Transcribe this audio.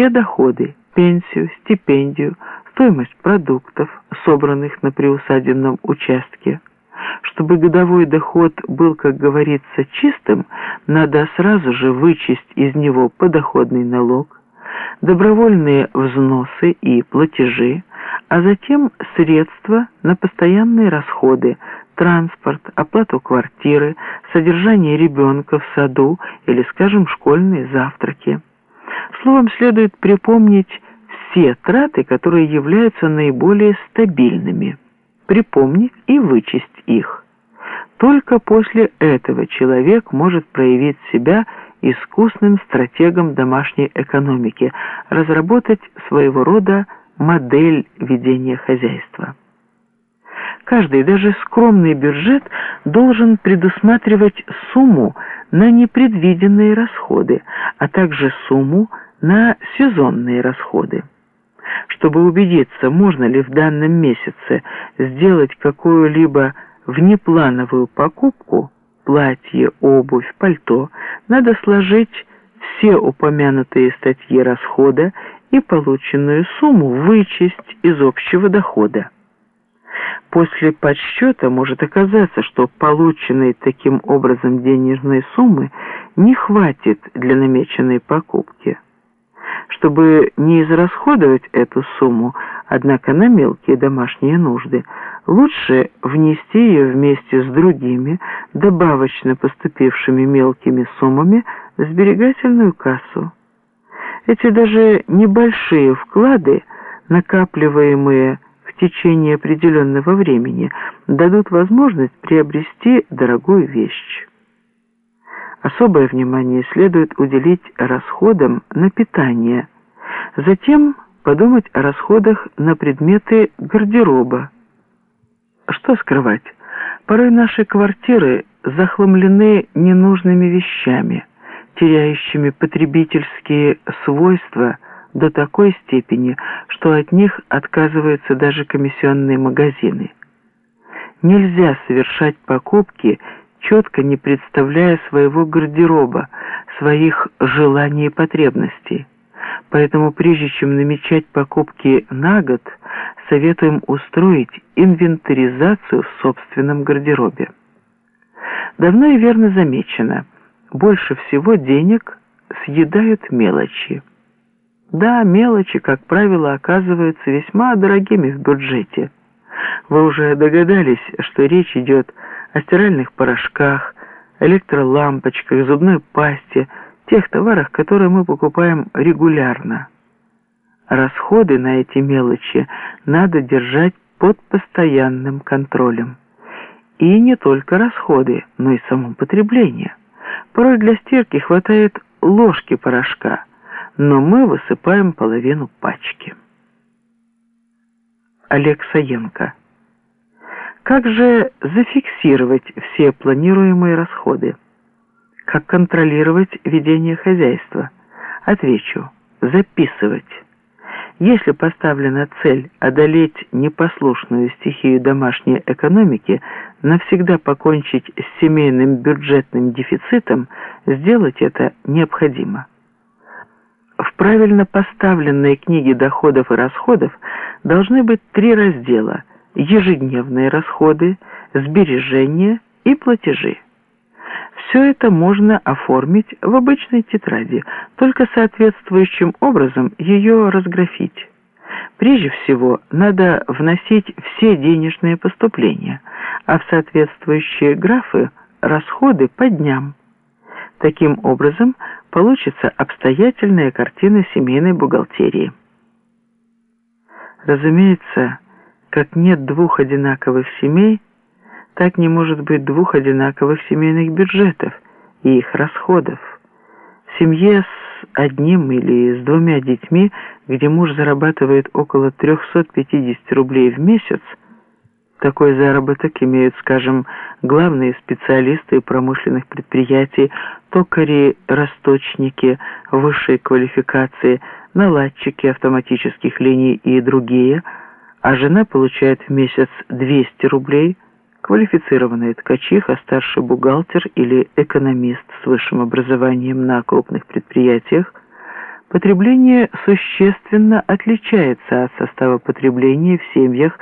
все доходы, пенсию, стипендию, стоимость продуктов, собранных на приусадебном участке. Чтобы годовой доход был, как говорится, чистым, надо сразу же вычесть из него подоходный налог, добровольные взносы и платежи, а затем средства на постоянные расходы, транспорт, оплату квартиры, содержание ребенка в саду или, скажем, школьные завтраки. Словом, следует припомнить все траты, которые являются наиболее стабильными, припомнить и вычесть их. Только после этого человек может проявить себя искусным стратегом домашней экономики, разработать своего рода модель ведения хозяйства. Каждый, даже скромный бюджет, должен предусматривать сумму на непредвиденные расходы, а также сумму на сезонные расходы. Чтобы убедиться, можно ли в данном месяце сделать какую-либо внеплановую покупку, платье, обувь, пальто, надо сложить все упомянутые статьи расхода и полученную сумму вычесть из общего дохода. После подсчета может оказаться, что полученной таким образом денежной суммы не хватит для намеченной покупки. Чтобы не израсходовать эту сумму, однако на мелкие домашние нужды, лучше внести ее вместе с другими, добавочно поступившими мелкими суммами, в сберегательную кассу. Эти даже небольшие вклады, накапливаемые в течение определенного времени, дадут возможность приобрести дорогую вещь. Особое внимание следует уделить расходам на питание, затем подумать о расходах на предметы гардероба. Что скрывать? Порой наши квартиры захламлены ненужными вещами – теряющими потребительские свойства до такой степени, что от них отказываются даже комиссионные магазины. Нельзя совершать покупки, четко не представляя своего гардероба, своих желаний и потребностей. Поэтому прежде чем намечать покупки на год, советуем устроить инвентаризацию в собственном гардеробе. Давно и верно замечено – больше всего денег съедают мелочи. Да, мелочи, как правило, оказываются весьма дорогими в бюджете. Вы уже догадались, что речь идет о стиральных порошках, электролампочках, зубной пасте, тех товарах, которые мы покупаем регулярно. Расходы на эти мелочи надо держать под постоянным контролем. И не только расходы, но и само потребление. Порой для стирки хватает ложки порошка, но мы высыпаем половину пачки. Олег Саенко. Как же зафиксировать все планируемые расходы? Как контролировать ведение хозяйства? Отвечу. Записывать. Если поставлена цель одолеть непослушную стихию домашней экономики, навсегда покончить с семейным бюджетным дефицитом, сделать это необходимо. В правильно поставленной книге доходов и расходов должны быть три раздела – ежедневные расходы, сбережения и платежи. Все это можно оформить в обычной тетради, только соответствующим образом ее разграфить. Прежде всего, надо вносить все денежные поступления, а в соответствующие графы расходы по дням. Таким образом, получится обстоятельная картина семейной бухгалтерии. Разумеется, как нет двух одинаковых семей, так не может быть двух одинаковых семейных бюджетов и их расходов. В семье с одним или с двумя детьми, где муж зарабатывает около 350 рублей в месяц, такой заработок имеют, скажем, главные специалисты промышленных предприятий, токари, расточники высшей квалификации, наладчики автоматических линий и другие, а жена получает в месяц 200 рублей – квалифицированная ткачиха, старший бухгалтер или экономист с высшим образованием на крупных предприятиях. Потребление существенно отличается от состава потребления в семьях